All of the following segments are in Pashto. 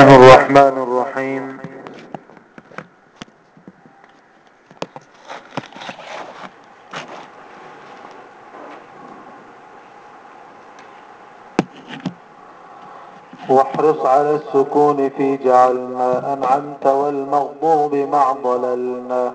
الرحمن الرحيم واحرص على السكون في جعلنا أنعمت والمغضوب مع ضللنا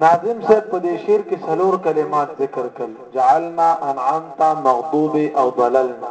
ناظم صاحب په دې شعر کې څلور کلمات ذکر کړل جعلنا انعمت مغضوب او ضللنا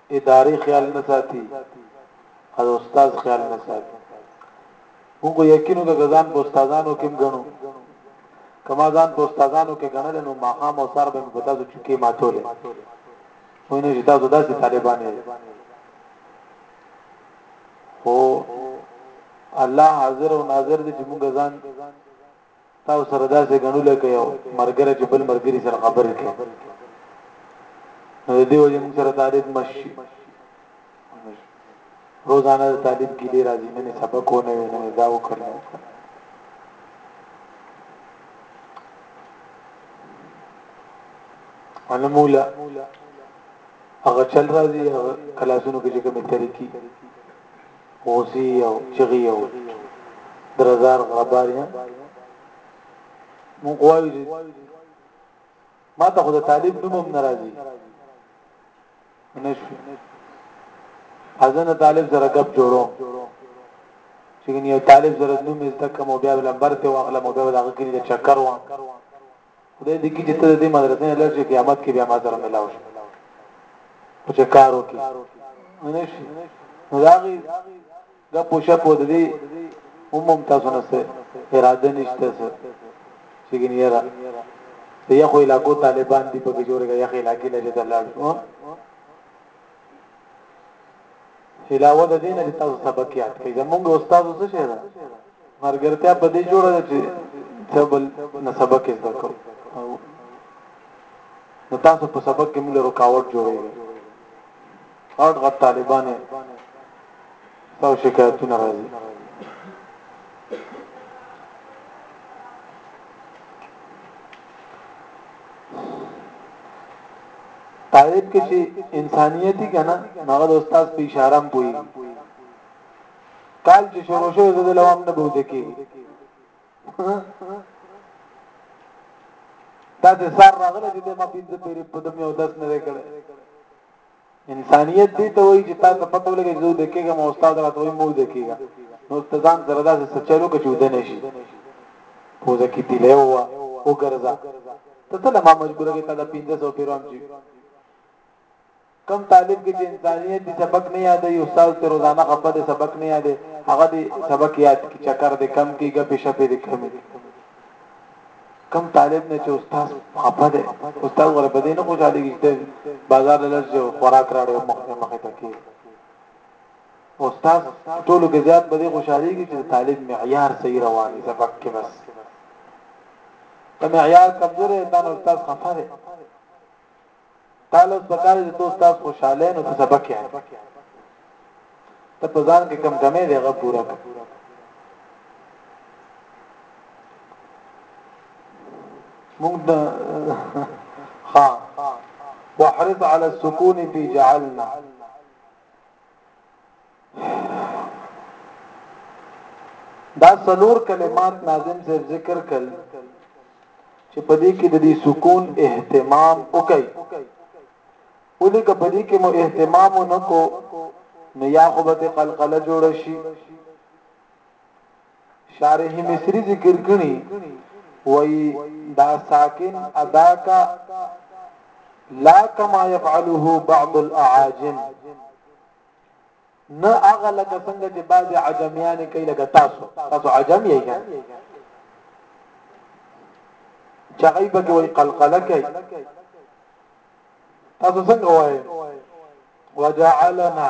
ادارې خیال نه ساتي او استاد خیال نه ساتي موږ یقینو د غزان په استادانو کې غنو کما ځان په استادانو کې غنل نو ماقام او سر به په تاسو چکه ماتولې وینې چې تاسو داسې طالبان یې خو الله حاضر او ناظر دې چې موږ ځان تاسو سره داسې غنو لکه یو مرګره چې بل مرګري سره خبرې کوي نو د دې وجه موږ سره تعریف مشي روزانه د طالب کې لري راځي نه سبق ونه وي نه دا وکړ نه وکړ انا مولا هغه چل راځي کلاسونو کې چې کومه طریقې اوزی او چغی او درزار غبار یم مونږ وایو چې ما ته خو د طالب نوم هم ناراضي نشو ازنه طالب سره غب جوړو چې یو طالب سره نوم زده کوم بیا لمبر ته واخلم او بیا د غګری د چکر وام خدای دې کړي چې ته دې مدرسې نه لږ قیامت کې بیا ما سره ملاو شي او چې کار وکړي نه شي نو داغي د پوښه په دې عموم تاسو نه سه اراده نشته سه چې ګنیرا ته یو خو علاقو طالبان دی په جوړګه یو خو علاقې لږه دلار شو علاوه د دې نه چې تاسو سبق یاد کړئ زمونږ استاد څه شه ده مرګرتیا په دې جوړه ده چې چبل نه سبق زده کو او نو تاسو په سبق کې موږ رکاوټ جوړوي هر غټ طالبانه او شکایتونه راځي طالب کې چې انسانيت دي کنه هغه د استاد په اشاره هم پوي کال چې شروع شو زه د لوام نه بوځ کې دا د سر راغله چې ما پینځه پیری په دمه او داس نه وکړ انسانیت دې ته وایي چې تا ته پته ولګي چې زه د کېګه مو استاد راته وایي مو د کېګه نو تزان سره داسې سچلو کې چوده نشي پوزه کې دی له وا او ګرځا ته ته ما مجبور کې تعالی 1500 پیرام چې کم طالب کې چې انسانیت دې سبق نه یاد یو استاد ته روزانه خپل سبق نه یاد هغه دې سبق یاد کی چکر دې کم کیږي پېښه پې دې کم کیږي کم طالب نه چې استاد خپه دی استاد غره په دې نه خوشاله کیږي چې بازار له لږه خوراک راړي او مخ مخ ته کې استاد ټول کې زیات په دې خوشاله کیږي چې طالب معیار صحیح روان دي سبق کې بس ته معیار کمزورې تا نو استاد خفه دی تاله اوس پکار دي ته استاد خوشاله نو ته سبق یاد ته په ځان کې کم کمې دی غو پورا کړ موږ د ها وحرص على السكون في جعلنا دا سلور کلمات ناظم سے ذکر کړ چې په دې کې د دې سکون اهتمام وکړي ولې که په دې کې مو اهتمام نکو نو یا خو به قلقله جوړ شي شارح مصری ذکر کړي وایي دا ساکن ادا کا لا کما يفعله بعض الاعاجم نه هغه لکه څنګه چې بعض عجمیان کوي لکه تاسو تاسو عجم یې ګان چغی به کوي قلقله کوي تاسو څنګه وایي وجعلنا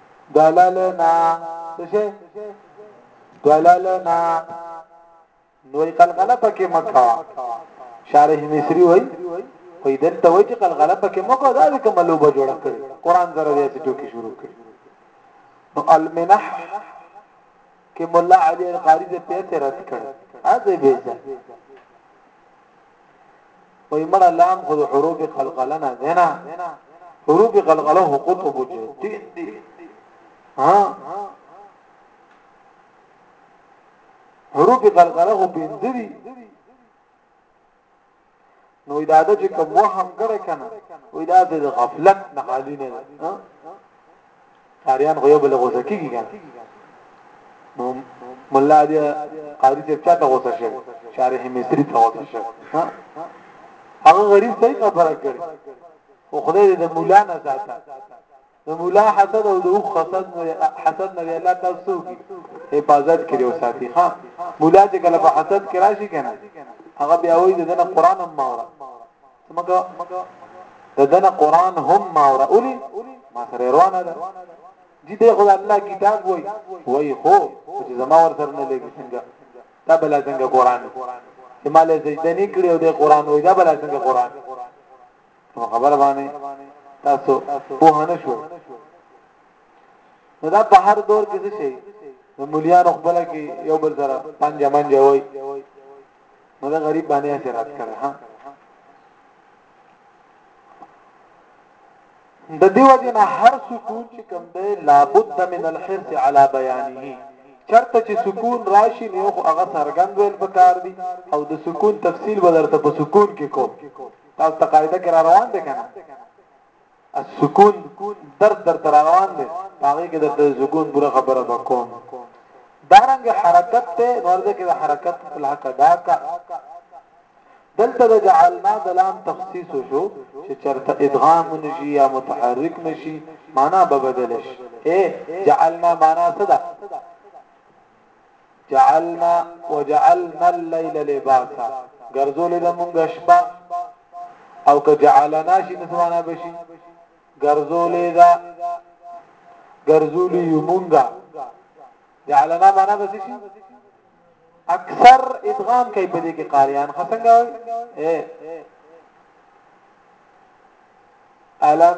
دلالنا څه دلالنا نوې قلقله پکې مکا شارح مصری وای وای دلته وای چې قلقله پکې مکا دا د کملوبه جوړ کړ قران زره دې ټوکی شروع کړ نو المنح کې مولا علي القاری دې پیسې رد کړ اځه به وای مړه لام خو د حروف قلقله نه ده نه حروف قلقله حقوق بوجه دي دي ها حروف قلقله خو پنځه دي نو دا د چې کوم وهم کړه کنه وای دا د غفلت نه خالی نه ده قاریان خو یو بل غوسه کیږي کنه نو مولا دی قاری صاحب چاته غوسه شي شارح مصری ته غوسه شي هغه غریب صحیح خبره کړي او خدای دې مولا نه ساته د مولا حسد او د اوخ حسد نه حسد نه الله تاسو کی حفاظت کړي او ساتي ها مولا چې کله په حسد کې راشي کنه هغه بیا وایي دنه قران هم ماوره زموږ د ده نه قرآن هم ما وره اولي ما سره روانه ده جی دی خو الله کتاب وای وای خو چې زما ور سره نه لګي څنګه دا بل څنګه قرآن چې ما له سجده نه کړی او د قرآن وای دا بل څنګه قرآن نو خبر باندې تاسو په هنه شو نو دا په هر دور کې څه شي د مليانو خپل کې یو بل سره پنځه منځه وای نو دا غریب باندې اثرات کړي ها د دیو جن هر سکون چې کوم دی لابد من الحرص على بیانه چرته چې سکون راشي نو خو هغه سرګند ویل پکار دي او د سکون تفصیل ولرته په سکون کې کو تاسو قاعده کرا روان دي کنه السکون درد درته روان دی هغه کې درته سکون پوره خبره وکوم دارنګ حرکت ته نورده کې حرکت په حق داکا دلته د جعلنا د لام تخصیص شو چې چرته ادغام نشي یا متحرک نشي معنا به بدل شي اے جعلنا معنا څه ده جعلنا وجعلنا الليل لباسا ګرځولې د مونږ شپه او که جعلنا شي نو معنا بشي ګرځولې دا ګرځولې مونږه جعلنا معنا بشي اکثر ادغام کوي په دې کې قاریان خسنګا اے الم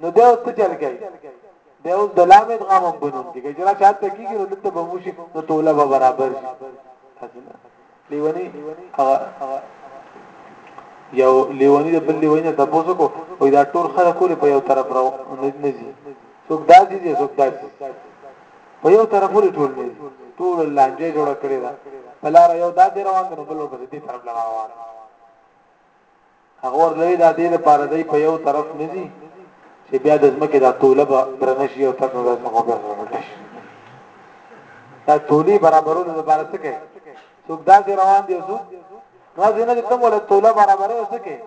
نو دا اوس څه چل کوي دا اوس د لام ادغام هم بنون کې چې را چاته کیږي نو دلته به موشي نو توله به برابر شي لیونی هغه یو لیونی د بل لیونی نه تاسو کو او دا ټول خره کول په یو طرف راو نه زی څوک داسې دي څوک داسې په یو طرف ولې ټول نه ټول لانجه جوړ کړی دا بلاره یو داسې روان دی نو بل په دې طرف روان هغه ورله وی دا دې لپاره دی په یو طرف نه دي چې بیا د ځمکې دا توله به درنه شي او تاسو د ځمکې په برخه کې شي دا تولی برابرولو لپاره څه کوي څوک دا چې روان دي څوک نو ځینې ته مولا توله برابرې وسه کوي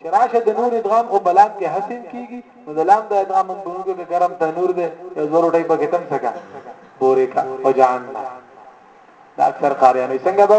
چې راشه د نور ادغام خو بلان کې حسین کیږي نو د لام د ادغام په نور کې ګرم تنور دی یو زورو ټای په کې تم سکا بورې کا او جاننا دا اکثر قاریانو څنګه به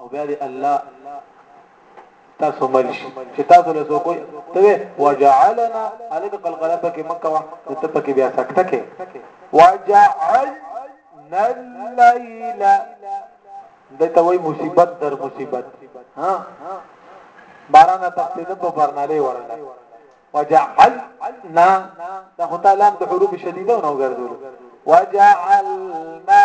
او بیا دې الله تاسو مل شي چې تاسو له څوک ته وي وجعلنا الک قلقله پکې مکه وا ته پکې بیا سکته کې وجعلنا الليل دته وای مصیبت در مصیبت ها باران تختیده په برناله ورنده وجعلنا دا خدای لام د حروف شدیده نو ګرځول وجعلنا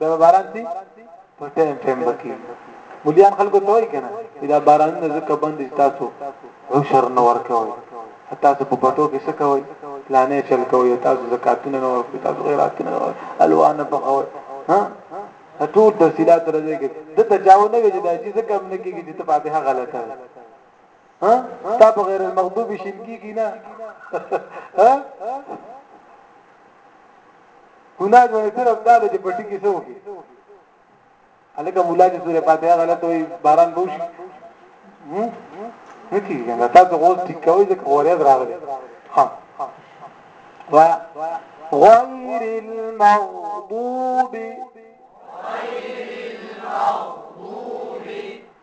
دا به باران سي په ټایم ټایم بکی مليان خلکو ته وای کنه دا باران نه زکه بند تاسو عشر نه ورکوي تاسو په پټو کې څه کوي پلانې چل کوي تاسو زکاتونه نه ورکوي تاسو غیراتونه نه ورکوي الوان په خوي ها ټول تفصيلات راځي کې د ته چاو نه ویل دا چې زکه هم نه کېږي چې ته فاتحه غلطه ها تا په غیر المغضوب شین کېږي نه ها ګناه ګنې صرف دا ده چې په ټکی سو کې الګه مولا چې سورې فاتحه غلط وي باران به وشي نه کیږي دا تاسو غوښ ټیک کوي چې غوړې راغلي ها و غیر المغضوب غیر المغضوب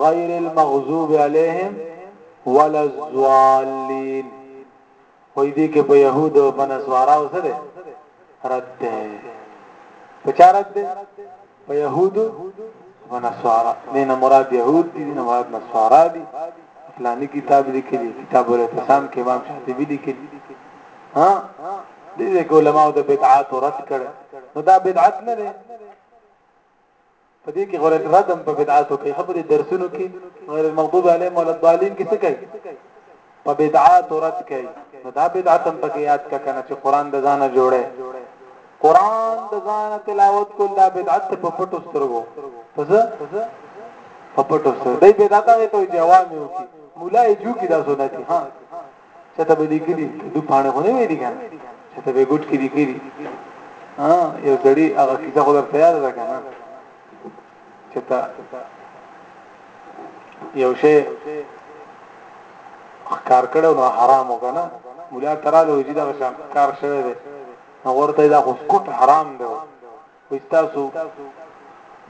غیر المغضوب علیهم ولا الضالین وای دي کې په يهود او په نصارا وسره رد ده په چا رد ده په يهود او نصارا دین مراد يهود دي نه مراد نصارا دي فلاني کتاب لیکلي کتاب الاعتصام کې امام شاطبی لیکلي ها دې علماء د بدعات رد کړي نو دا بدعت نه ده په دې کې غره ردم په بدعاتو کې خبرې درسونو کې غیر المغضوب علیهم ولا الضالین کې څه کوي په بدعات رد کوي نو دا بدعت هم پکې یاد کا کنه چې قران د ځانه جوړه قران د ځانه تلاوت کول دا بدعت په پټو سترګو څه په پټو سترګو دې بدعت هغه ته جواب یو کی مولا یې جو کی دا سنتي ها چته به لیکلی دو پانه خو نه ویلي کنه چته به ګټ کې لیکلی ها یو سړی هغه کیسه خو درته یاد ده کنه چته یو شی کار کړو نو حرام وکنه مولا تراله وجیدا شان کار شوی دی نو ورته دا خو کوټ حرام دی وي تاسو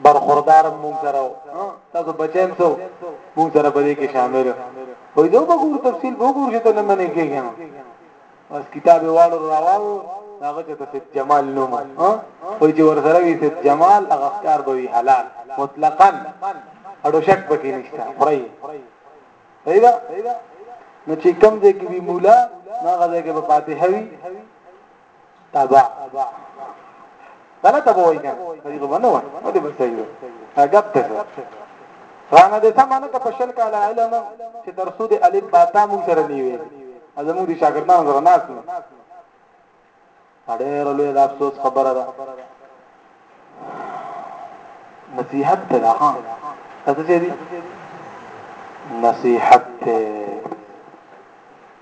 برخوردار مونږ سره تاسو بچیم سو مونږ سره په دې کې شامل وي زه به ګور تفصیل به ګور چې ته نه منې کېږم بس کتاب واړو راوال هغه چې تاسو جمال نوم وي چې ورسره وي چې جمال هغه ښکار به وي حلال مطلقاً اډو شک پکې نشته خړای پیدا نو چې کم دې کې وی مولا هغه دې کې په فاتحه وی تبا غلطه بوي کنه صحیح خبر نه وای ولې به صحیح وای عجب ته رانه دې سم نه که په شل کال علم چې تر سود الف باتا مونږ سره نیوي ازمو دي شاګردانو سره ناس نه اړه رلوې دا افسوس خبره ده نصيحت ته ده ها څه دي نصيحت ته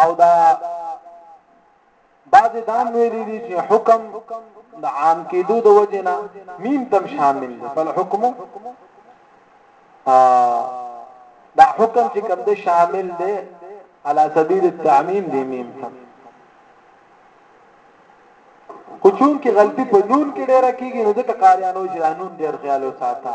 او دا بعض دام ویلي دي چې حکم د عام کېدو د وجنه میم تم شامل دی بل حکم دا حکم چې کوم دی شامل دی على سبيل التعميم دی میم تم خو چون کې غلطي په نون کې ډیره کیږي نو ځکه قاریانو چې نون ډیر خیال وساته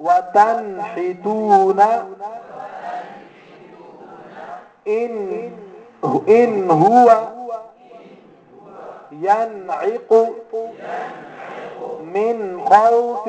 وتنحتون ان ان هو ينعق من خوف